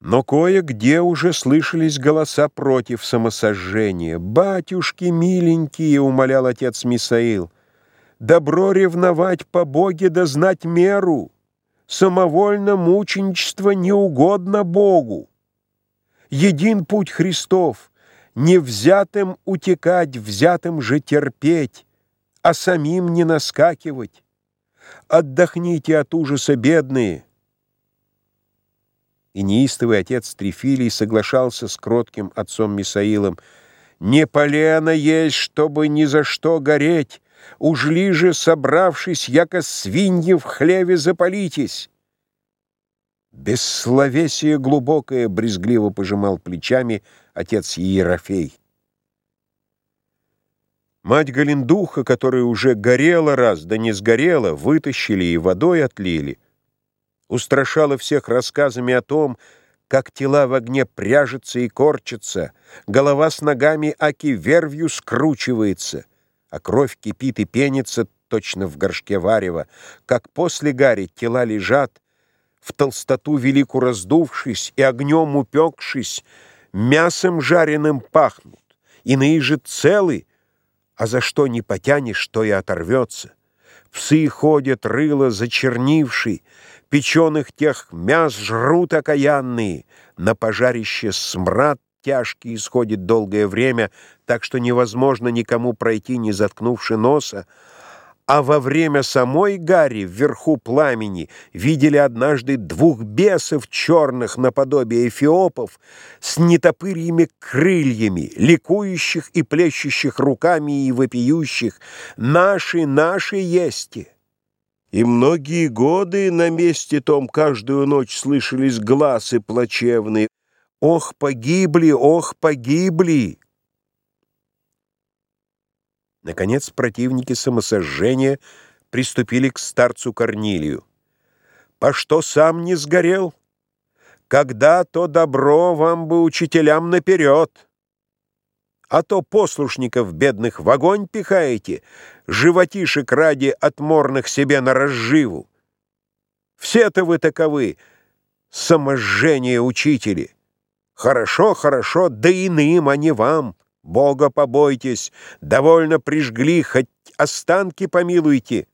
Но кое-где уже слышались голоса против самосожжения. «Батюшки миленькие!» — умолял отец Мисаил. «Добро ревновать по Боге да знать меру. Самовольно мученичество не угодно Богу. Един путь Христов — не взятым утекать, взятым же терпеть, а самим не наскакивать. Отдохните от ужаса, бедные!» И неистовый отец Трифилий соглашался с кротким отцом Мисаилом. «Не полено есть, чтобы ни за что гореть, ужли же, собравшись, яко свиньи в хлеве запалитесь!» Бессловесие глубокое брезгливо пожимал плечами отец Иерофей. Мать Галендуха, которая уже горела раз, да не сгорела, вытащили и водой отлили — устрашала всех рассказами о том, как тела в огне пряжется и корчатся, голова с ногами аки вервью скручивается, а кровь кипит и пенится точно в горшке варева, как после гари тела лежат, в толстоту велику раздувшись и огнем упекшись, мясом жареным пахнут, иные же целы, а за что не потянешь, то и оторвется. Псы ходят, рыло зачернивший, Печеных тех мяс жрут окаянные, На пожарище смрад тяжкий исходит долгое время, Так что невозможно никому пройти, не заткнувши носа, а во время самой гари вверху пламени видели однажды двух бесов черных наподобие эфиопов с нетопырьими крыльями, ликующих и плещущих руками и вопиющих «Наши, наши есть!» И многие годы на месте том каждую ночь слышались глазы плачевные «Ох, погибли, ох, погибли!» Наконец противники самосожжения приступили к старцу Корнилию. «По что сам не сгорел? Когда то добро вам бы учителям наперед!» А то послушников бедных в огонь пихаете, животишек ради отморных себе на разживу. Все-то вы таковы, саможжение учители. Хорошо, хорошо, да иным, а не вам. Бога побойтесь, довольно прижгли, хоть останки помилуйте.